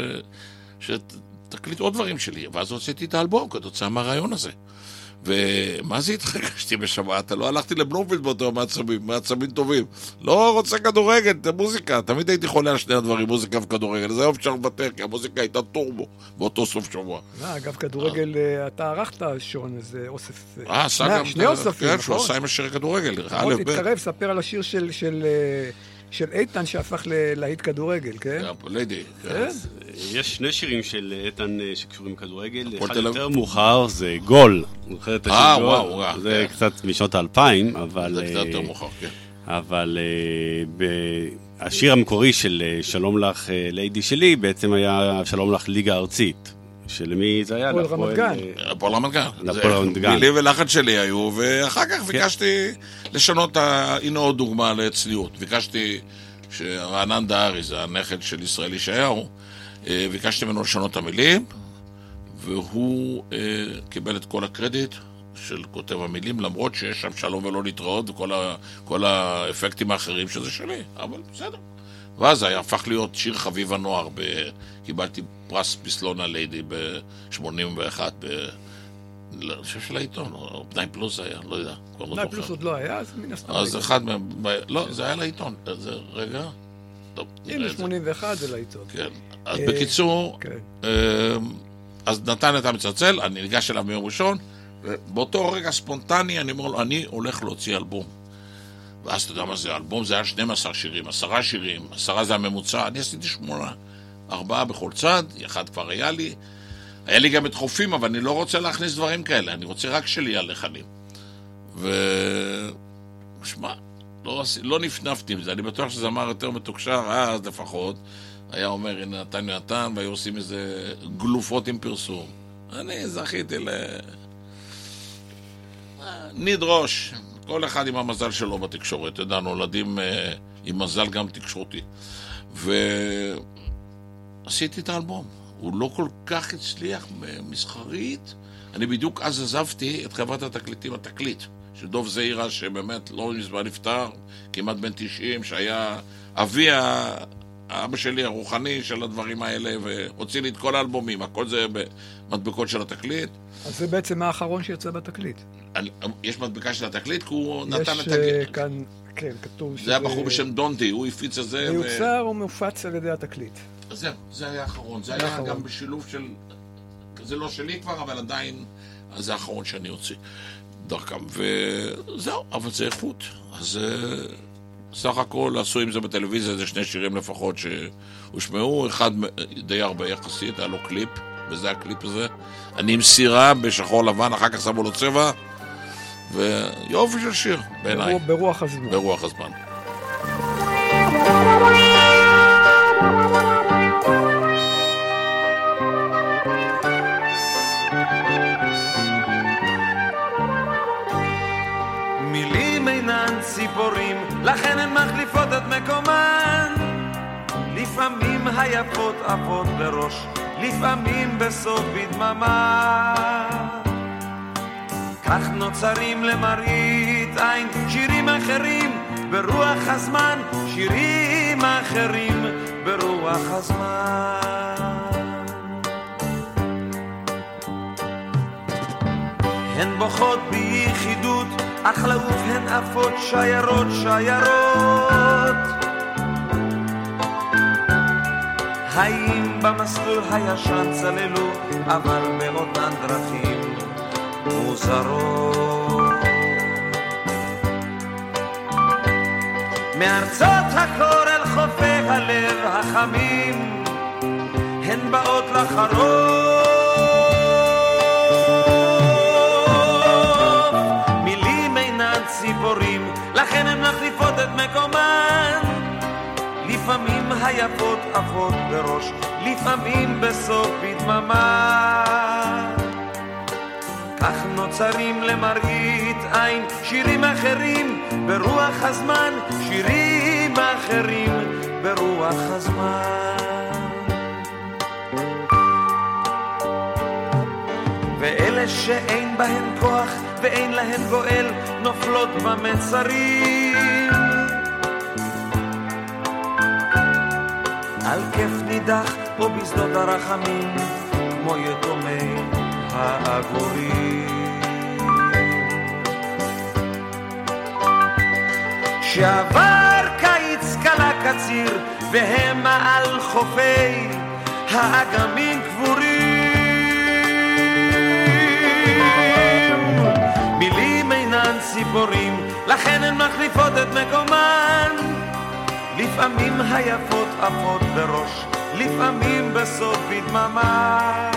שתקליט עוד דברים שלי. ואז הוצאתי את האלבום כתוצאה מהרעיון הזה. ומה זה התרגשתי בשבת? לא הלכתי לבלומפילד באותו מעצבים, מעצבים טובים. לא רוצה כדורגל, זה מוזיקה. תמיד הייתי חולה על שני הדברים, מוזיקה וכדורגל. אז היום אפשר לוותר, כי המוזיקה הייתה טורבו באותו סוף שבוע. אה, אגב, כדורגל, אה, אתה ערכת שון איזה אוסף. אה, שני-. שני אוספים, כן, שהוא נכון? עשה עם השיר כדורגל. בוא א', ב'. תתקרב, ספר על השיר של- של אה, איתן שהפך ללהיט כדורגל, כן? ליידי. כן? יש שני שירים של איתן אה, שקשורים לכדורגל, אחד. יותר מאוחר זה גול. אה? וואו, וואו, זה כן. קצת משנות האלפיים, אבל... זה קצת אה, יותר מאוחר, כן. אבל אה, השיר המקורי של אה, שלום לך אה, ליידי שלי בעצם היה שלום לך ליגה ארצית. שלמי זה היה? הפועל רמת גן. אה, הפועל רמת גן. להפועל זה רמת גן. מילים ולחץ שלי היו, ואחר כך ביקשתי לשנות, הנה עוד דוגמה לצניעות. ביקשתי שרענן דהרי, זה הנכד של ישראל ישעיהו, אה, ביקשתי ממנו לשנות את המילים, והוא אה, קיבל את כל הקרדיט של כותב המילים, למרות שיש שם שלום ולא להתראות וכל ה, האפקטים האחרים שזה שלי, אבל בסדר. ואז זה הפך להיות שיר חביב הנוער, ב... קיבלתי פרס פסלונה ליידי ב-81, ב... לא, אני חושב של העיתון, או פנאי פלוס היה, לא יודע. לא זוכר. פלוס עוד לא היה, אז מן הסתם. אז אחד מהם, ב- לא, זה היה לעיתון, זה, רגע, טוב, נראה את זה. 81 זה לעיתון. כן. אז אה, בקיצור, כן. אמ, אז נתן את המצלצל, אני ניגש אליו ביום ראשון, ובאותו רגע ספונטני אני אומר לו, אני הולך להוציא אלבום. ואז אתה יודע מה זה, אלבום זה היה 12 שירים, עשרה שירים, עשרה זה הממוצע, אני עשיתי שמונה, ארבעה בכל צד, אחד כבר היה לי. היה לי גם את חופים, אבל אני לא רוצה להכניס דברים כאלה, אני רוצה רק שלי על לחנים. ו... שמע, לא, לא נפנפתי עם זה, אני בטוח שזמר יותר מתוקשר, אז לפחות, היה אומר, הנה נתן נתן, והיו עושים איזה גלופות עם פרסום. אני זכיתי ל... אה, נדרוש, כל אחד עם המזל שלו בתקשורת, אתה יודע, נולדים אה, עם מזל גם תקשורתי. ועשיתי את האלבום. הוא לא כל כך הצליח מסחרית. אני בדיוק אז עזבתי את חברת התקליטים, התקליט, של דוב זעירה, שבאמת לא מזמן נפטר, כמעט בן 90, שהיה אבי. האבא שלי הרוחני של הדברים האלה, והוציא לי את כל האלבומים, הכל זה במדבקות של התקליט. אז זה בעצם האחרון שיצא בתקליט. אני- יש מדבקה של התקליט, כי הוא נתן יש את אה, הג... כאן, כן, כתוב זה היה בחור בשם דונטי, הוא הפיץ את זה. ו- מיוצר ומופץ על ידי התקליט. זהו, זה היה האחרון. זה זה היה. גם בשילוב של... זה לא שלי כבר, אבל עדיין... זה האחרון שאני אוציא דרכם. וזהו, אבל זה איכות. אז אה, סך הכל עשו עם זה בטלוויזיה איזה שני שירים לפחות שהושמעו. אחד די הרבה יחסית, היה לו קליפ, וזה הקליפ הזה. אני עם סירה בשחור לבן, אחר כך שמו לו צבע. ויופי של שיר, בעיניי, ברוח- ברוח הזמן. ולכן הן מחליפות את מקומן. לפעמים היפות עפות בראש, לפעמים בסוף בדממה. כך נוצרים למראית עין שירים אחרים ברוח הזמן, שירים אחרים ברוח הזמן. הן בוכות ביחידות, אך לעוף הן עפות שיירות שיירות. האם במסלול הישן צללו, אבל באותן דרכים מוזרות. מארצות הקור אל חופי הלב החמים, הן באות לחרוף. היפות עפות בראש, לפעמים בסוף בדממה. כך נוצרים למראית עין שירים אחרים ברוח הזמן, שירים אחרים ברוח הזמן. ואלה שאין בהן כוח ואין להן גואל נופלות במצרים. על כיף נידח או בשדות הרחמים כמו יתומי העגורים. שעבר קיץ קלה קציר והם על חופי האגמים קבורים. מילים אינן ציפורים, לכן הן מחליפות את מקומן. לפעמים היפות עפות בראש, לפעמים בסוף בדממה.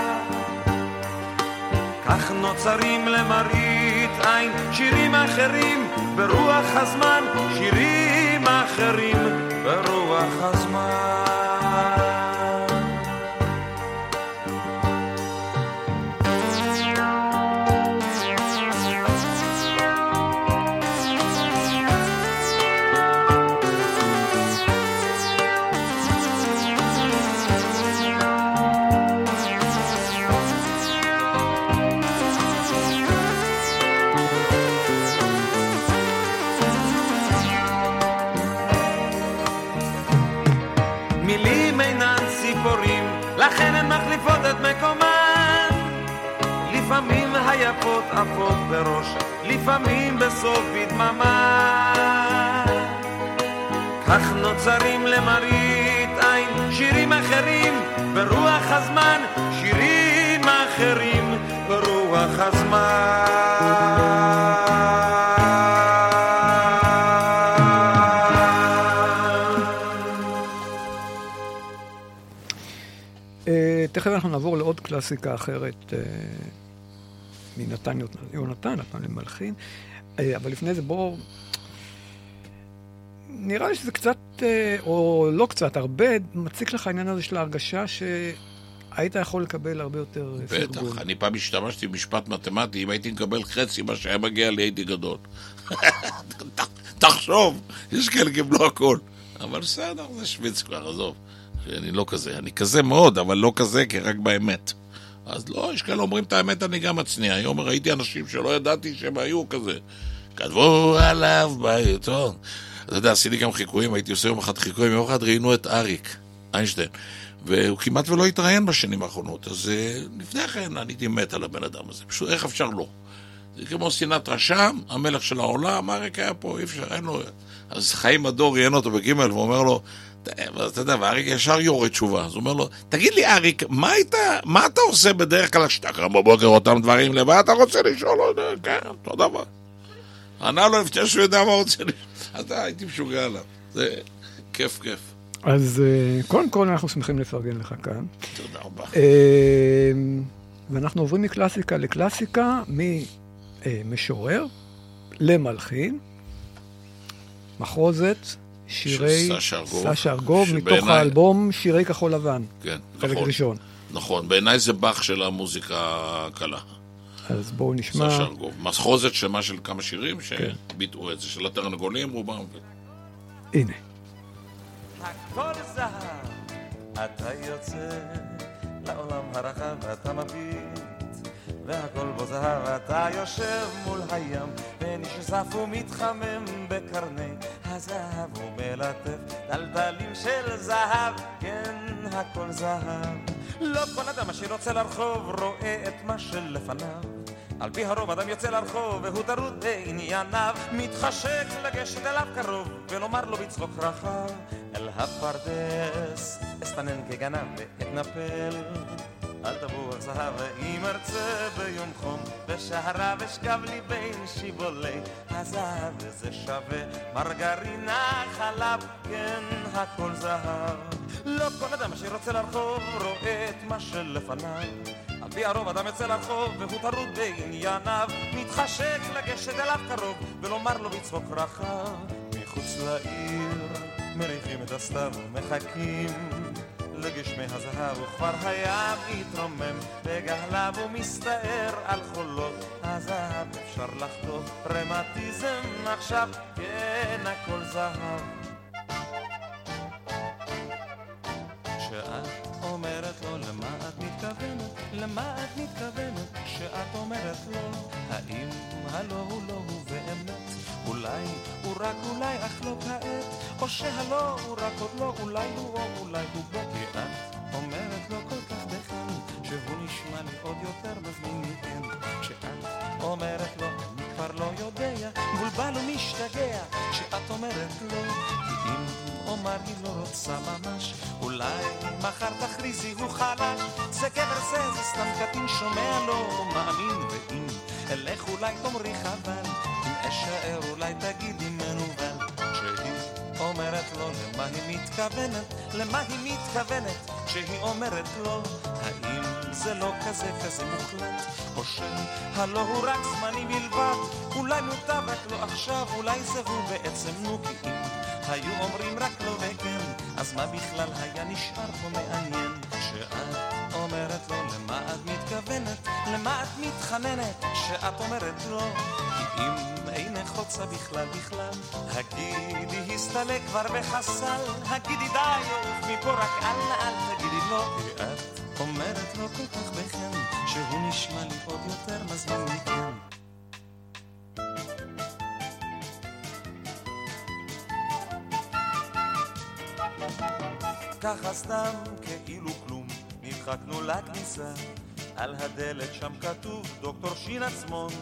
כך נוצרים למראית עין שירים אחרים ברוח הזמן, שירים אחרים ברוח הזמן. היפות עפות בראש, לפעמים בסוף בדממה. כך נוצרים למראית עין שירים אחרים ברוח הזמן, שירים אחרים ברוח הזמן. אה, תכף אנחנו נעבור לעוד קלאסיקה אחרת אה, מנתן יונתן, נתן למלחין. אה, אבל לפני זה בואו... נראה לי שזה קצת, אה, או לא קצת, הרבה, מציק לך העניין הזה של ההרגשה שהיית יכול לקבל הרבה יותר אה, בטח, פרגון. אני פעם השתמשתי במשפט מתמטי, אם הייתי מקבל חצי מה שהיה מגיע לי הייתי גדול. תחשוב, יש כאלה קיבלו הכל. אבל בסדר, זה שוויץ כבר, עזוב. אני לא כזה, אני כזה מאוד, אבל לא כזה, כי רק באמת. אז לא, יש כאלה אומרים את האמת, אני גם מצניע. היום ראיתי אנשים שלא ידעתי שהם היו כזה. כתבו עליו בעיתון. אתה יודע, עשיתי גם חיקויים, הייתי עושה יום אחד חיקויים, יום אחד ראיינו את אריק איינשטיין, והוא כמעט ולא התראיין בשנים האחרונות, אז אה, לפני כן אני הייתי מת על הבן אדם הזה, פשוט איך אפשר לא? זה כמו שנאת רשם, המלך של העולם, אריק היה פה, אי אפשר, אין לו... אז חיים הדור ראיין אותו בגימל ואומר לו, אתה יודע, ואריק ישר יורד תשובה, אז הוא אומר לו, תגיד לי אריק, מה היית, מה אתה עושה בדרך כלל כשאתה קם בבוקר אותם דברים, למה אתה רוצה לשאול? לא יודע, כן, אותו דבר. ענה לו לפני שהוא יודע מה רוצה לשאול. אז הייתי משוגע עליו. זה כיף, כיף. אז אה, קודם כל אנחנו שמחים לפרגן לך כאן. תודה רבה. אה, ואנחנו עוברים מקלאסיקה לקלאסיקה, ממשורר למלחין, מחרוזת, שירי סשה ארגוב. מתוך האלבום שירי כחול לבן, כן, חלק נכון. ראשון. נכון, בעיניי זה באך של המוזיקה הקלה. אז בואו נשמע. סשה ארגוב. מחרוזת שלמה של כמה שירים שביטאו את זה, של התרנגולים רובם. הנה. הכל זהב, אתה יוצא לעולם הרחב ואתה מביט והכל בו זהב אתה יושב מול הים ונשזף ומתחמם בקרני הזהב ומלטף טלטלים של זהב. כן הכל זהב. לא כל אדם אשר יוצא לרחוב רואה את מה שלפניו. על פי הרוב אדם יוצא לרחוב והוא טרוד בענייניו. מתחשק לגשת אליו קרוב ולומר לו בצחוק רחב. אל הפרדס אסתנן כגנב ואתנפל אל תבוא זהב ואם ארצה ביום חום בשערה ושכב לי בין שיבולי הזהב וזה שווה מרגרינה חלב כן הכל זהב. לא כל אדם שרוצה לרחוב רואה את מה שלפניו. על פי הרוב אדם יוצא לרחוב והוא טרוד בענייניו. מתחשק לגשת אליו קרוב ולומר לו בצחוק רחב. מחוץ לעיר מריחים את הסתיו ומחכים לגשמי הזהב וכבר היה מתרומם בגהליו ומסתער על חולות הזהב. אפשר לחתוך רמטיזם עכשיו כן הכל זהב. כשאת אומרת לו למה את מתכוונת, למה את מתכוונת כשאת אומרת לו? האם הלא הוא לא הוא באמת? אולי הוא רק אולי אך לא כעת? או שהלא הוא רק עוד לא? אולי הוא או אולי הוא בו כי את אומרת לו כל כך בחן שהוא נשמע לי עוד יותר מזמין מכן כשאת אומרת לו אני כבר לא יודע מבולבל ומשתגע כשאת אומרת לו כי אם אומר היא לא רוצה ממש אולי מחר תכריזי הוא חלש. זה גבר זה זה סתם קטין שומע לא מאמין ואם אלך אולי תאמרי חבל אם אשאר אולי תגידי מנוול. כשהיא אומרת לו למה היא מתכוונת למה היא מתכוונת? כשהיא אומרת לו האם זה לא כזה כזה מוחלט? או שהלא הוא רק זמני בלבד אולי מוטב רק לא עכשיו אולי זה הוא בעצם נו כי אם היו אומרים רק לא וכן אז מה בכלל היה נשאר פה מעניין? כשאת אומרת לו למה את מתכוונת? למה את מתחננת כשאת אומרת לו כי אם אינך רוצה בכלל בכלל הגידי הסתלק כבר וחסל. הגידי די מפה רק אל אל תגידי לו כי את אומרת לו כל כך בחן שהוא נשמע לי עוד יותר מזמין מכן ככה סתם כאילו כלום. נדחקנו לכניסה על הדלת שם כתוב דוקטור ש. עצמון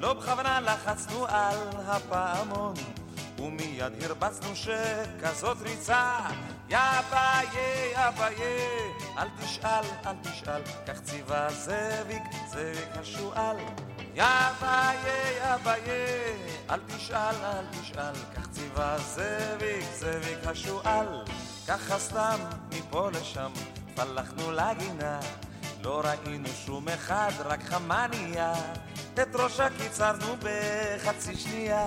לא בכוונה לחצנו על הפעמון ומיד הרבצנו שכזאת ריצה יא ביי, יא ביי אל תשאל, אל תשאל כך ציווה זאביק, זאביק השועל. יא ביי, יא ביי אל תשאל, אל תשאל כך ציווה זאביק, זאביק השועל ככה סתם מפה לשם פלחנו לגינה. לא ראינו שום אחד, רק חמניה. את ראשה קיצרנו בחצי שנייה.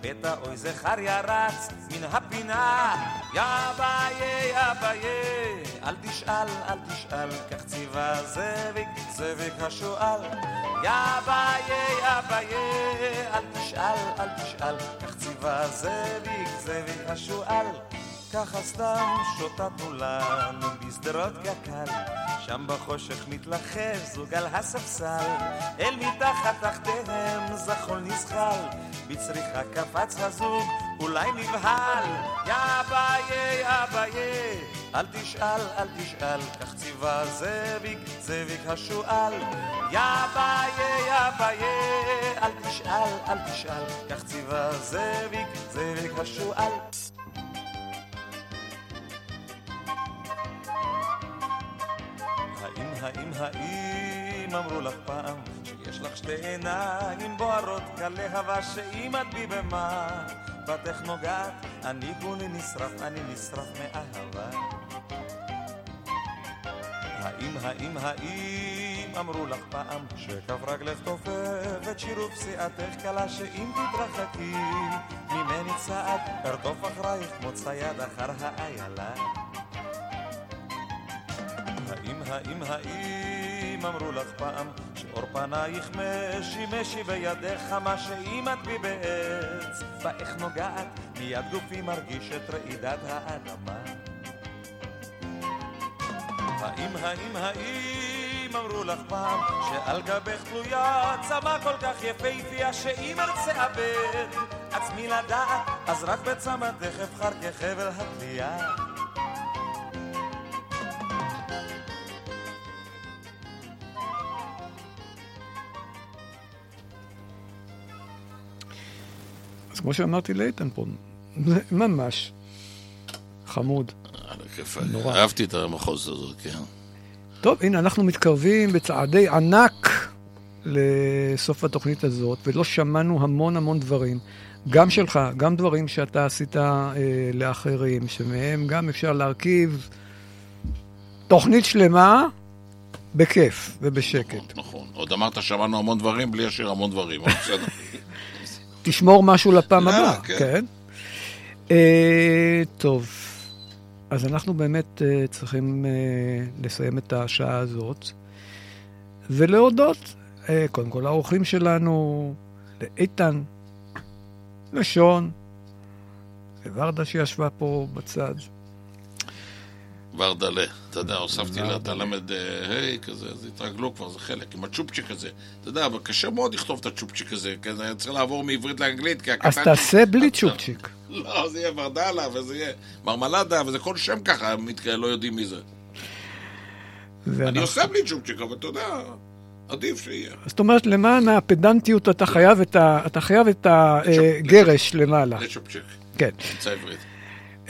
פתע אוי זכריה רץ מן הפינה. יא ביי, יא ביי אל תשאל, אל תשאל כך ציווה זאביק, זאביק השועל. יא ביי, יא ביי אל תשאל, אל תשאל כך ציווה זאביק, זאביק השועל ככה סתם שוטטנו לנו בשדרות קק"ל. שם בחושך מתלחש זוג על הספסל. אל מתחת תחתיהם זחול נזחל בצריחה קפץ הזוג אולי נבהל. יא ביי יא ביי אל תשאל אל תשאל כך ציווה זאביק זאביק השועל. יא ביי יא ביי אל תשאל אל תשאל כך ציווה זאביק זאביק השועל האם, האם, האם אמרו לך פעם שיש לך שתי עיניים בוערות כלהבה שאם את בי במה בתך נוגעת אני כולי נשרף, אני נשרף מאהבה. האם, האם, האם אמרו לך פעם שכף רגלך תופפת שירוף פסיעתך קלה שאם תתרחקי ממני צעד ארדוף אחרייך כמו צייד אחר האיילה האם, האם, האם אמרו לך פעם שאור פנייך משי משי בידך מה שאם את בי בעץ? באיך נוגעת? מיד גופי מרגיש את רעידת האדמה. האם, האם, האם אמרו לך פעם שעל גבך תלויה צמא כל כך יפהפייה שאם ארצה אבד עצמי לדעת אז רק בצמתך אבחר כחבל התלייה כמו שאמרתי לאיתן פה, זה ממש חמוד. נורא. אהבתי את המחוז הזאת, כן. טוב, הנה, אנחנו מתקרבים בצעדי ענק לסוף התוכנית הזאת, ולא שמענו המון המון דברים, גם שלך, גם דברים שאתה עשית אה, לאחרים, שמהם גם אפשר להרכיב תוכנית שלמה בכיף ובשקט. נכון. עוד אמרת שמענו המון דברים בלי לשיר המון דברים, אבל בסדר. תשמור משהו לפעם לא, הבאה, כן. כן? אה, טוב, אז אנחנו באמת אה, צריכים אה, לסיים את השעה הזאת, ולהודות, אה, קודם כל לאורחים שלנו, לאיתן, לשון, לוורדה שישבה פה בצד. ורדלה, אתה יודע, הוספתי לה, אתה ורדלה. למד אה, כזה, אז התרגלו כבר, זה חלק, עם הצ'ופצ'יק הזה. אתה יודע, אבל קשה מאוד לכתוב את הצ'ופצ'יק הזה, כן, היה צריך לעבור מעברית לאנגלית, כי הקטן... אז תעשה בלי צ'ופצ'יק. לא, זה יהיה ורדלה, וזה יהיה מרמלדה, וזה כל שם ככה, לא יודעים מי זה. אני עושה בלי צ'ופצ'יק, אבל אתה יודע, עדיף שיהיה. זאת אומרת, למען הפדנטיות אתה חייב את ה- את הגרש למעלה. זה צ'ופצ'יק, כן. נמצא עברית.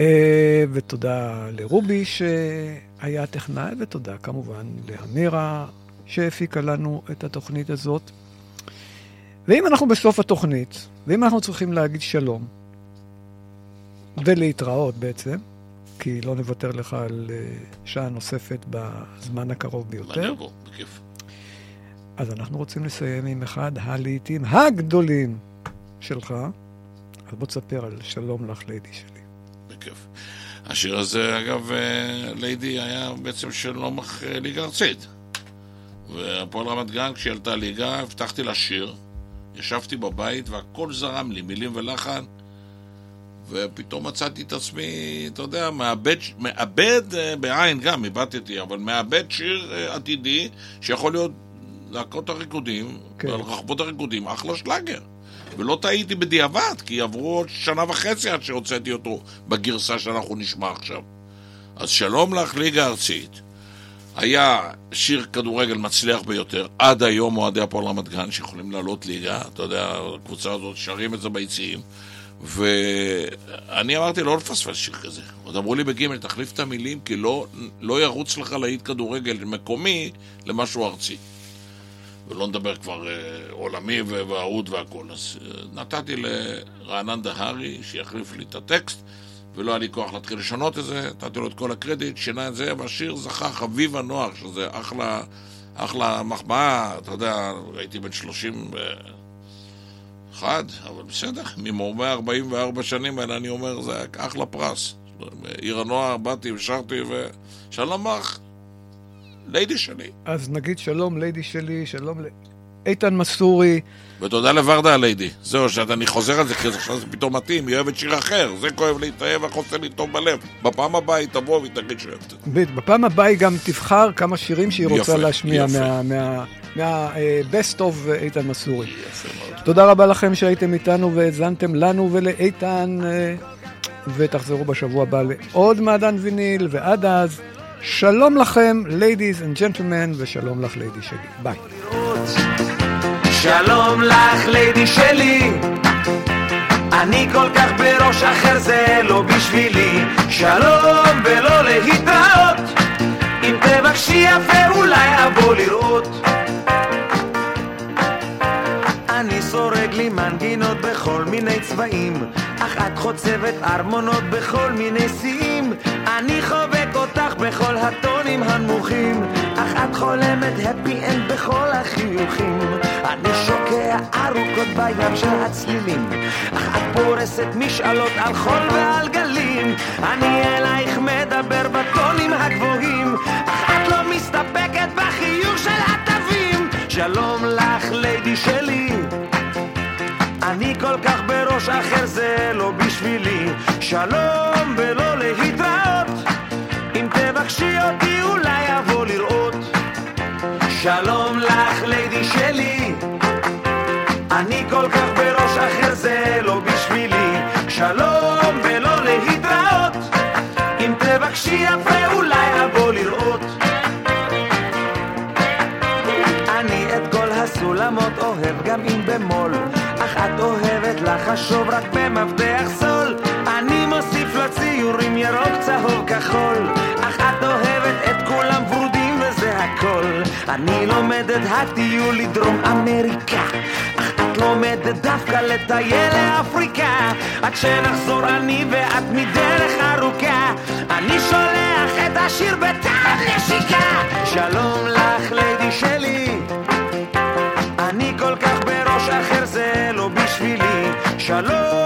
אה, ותודה לרובי שהיה הטכנאי, ותודה כמובן לאמירה שהפיקה לנו את התוכנית הזאת. ואם אנחנו בסוף התוכנית, ואם אנחנו צריכים להגיד שלום, ולהתראות בעצם, כי לא נוותר לך על אה, שעה נוספת בזמן הקרוב ביותר. אז אנחנו רוצים לסיים עם אחד הלעיתים הגדולים שלך. אז בוא תספר על שלום לך, ליידי שלי. בכיף. השיר הזה, אגב, אה, ליידי היה בעצם של נומך אה, ליגה ארצית. והפועל רמת גן, כשהיא עלתה ליגה, הבטחתי לה שיר, ישבתי בבית והכל זרם לי, מילים ולחן, ופתאום מצאתי את עצמי, אתה יודע, מאבד, מאבד אה, בעין גם, איבדתי, אבל מאבד שיר עתידי, שיכול להיות להקות הריקודים, כן. על רחבות הריקודים, אחלה שלאגר. ולא טעיתי בדיעבד, כי עברו עוד שנה וחצי עד שהוצאתי אותו בגרסה שאנחנו נשמע עכשיו. אז שלום לך, ליגה ארצית. היה שיר כדורגל מצליח ביותר, עד היום אוהדי הפועל רמת גן שיכולים לעלות ליגה, אתה יודע, הקבוצה הזאת שרים את זה ביציעים. ואני אמרתי לא לפספס שיר כזה. עוד אמרו לי בגימל, תחליף את המילים, כי לא, לא ירוץ לך להיט כדורגל מקומי למשהו ארצי. ולא נדבר כבר אה, עולמי ואהוד והכל. אז אה, נתתי לרענן דהרי שיחליף לי את הטקסט, ולא היה לי כוח להתחיל לשנות את זה, נתתי לו את כל הקרדיט, שינה את זה, והשיר זכה חביב הנוער, שזה אחלה, אחלה מחמאה, אתה יודע, הייתי בן 31, אבל בסדר, ממורמי 44 שנים האלה אני אומר, זה אחלה פרס. בעיר הנוער באתי ושרתי, ושלום לך, ליידי שלי. אז נגיד שלום ליידי שלי, שלום לאיתן מסורי. ותודה לוורדה הליידי. זהו, שאני חוזר על זה, כי עכשיו זה פתאום מתאים, היא אוהבת שיר אחר, זה כואב את האב, איך עושה לי טוב בלב. בפעם הבאה היא תבוא והיא תגיד שהיא אוהבת. בדיוק, בפעם הבאה היא גם תבחר כמה שירים שהיא רוצה יפה, להשמיע יפה. מה- מה- מה-best of איתן מסורי. תודה רבה לכם שהייתם איתנו והאזנתם לנו ולאיתן, אה, ותחזרו בשבוע הבא לעוד מעדן ויניל, ועד אז, שלום לכם, ladies and gentlemen, ושלום לך, ליידי שלי. ביי. שלום לך, ליידי שלי. אני כל כך בראש אחר, זה לא בשבילי. שלום ולא להתראות. אם תבקשי יפה, אולי אבוא לראות. סורג לי מנגינות בכל מיני צבעים. אך את חוצבת ארמונות בכל מיני שיאים. אני חובק אותך בכל הטונים הנמוכים. אך את חולמת happy end בכל החיוכים. אני שוקע ארוכות בים של הצלילים. אך את פורסת משאלות על חול ועל גלים. אני אלייך מדבר בטונים הגבוהים. אך את לא מסתפקת בחיוך של התווים. שלום לך ליידי שלי אני כל כך בראש אחר זה לא בשבילי שלום ולא להתראות אם תבקשי אותי אולי אבוא שלום לך, ליידי שלי. אני כל כך בראש אחר, זה לא בשבילי. שלום ולא להתראות. אם תבקשי יפה, אולי אבוא לראות. אני את כל הסולמות אוהב גם אם במפתח סול אני מוסיף לציורים ירוק, צהוב, כחול. אך את אוהבת את כולם ורודים וזה הכל. אני לומדת הטיול לדרום אמריקה. אך את לומדת דווקא לטייל לאפריקה. עד שנחזור אני ואת מדרך ארוכה. אני שולח את השיר בטעם נשיקה. שלום לך ליידי שלי שלום